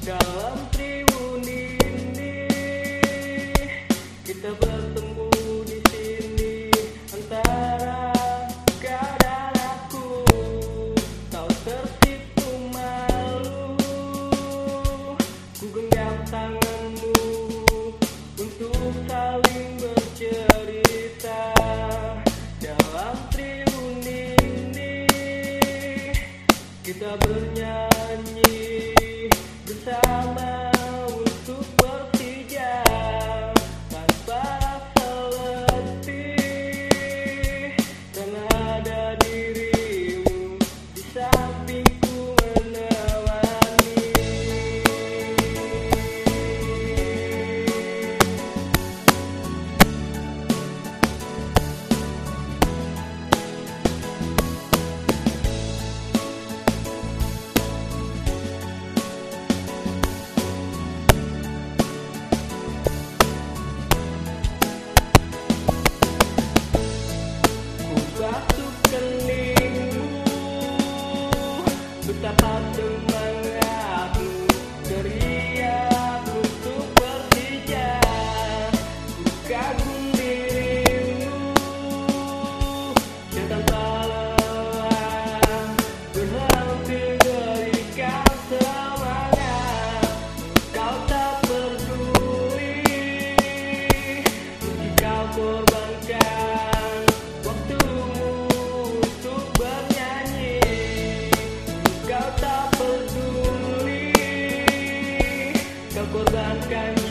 Dalam Triwun ini kita bertemu di sini. Antara kau dan kau tertipu malu. Ku genggam tanganmu untuk saling bercerita. Dalam Triwun ini kita bernyanyi. summer. Kau tak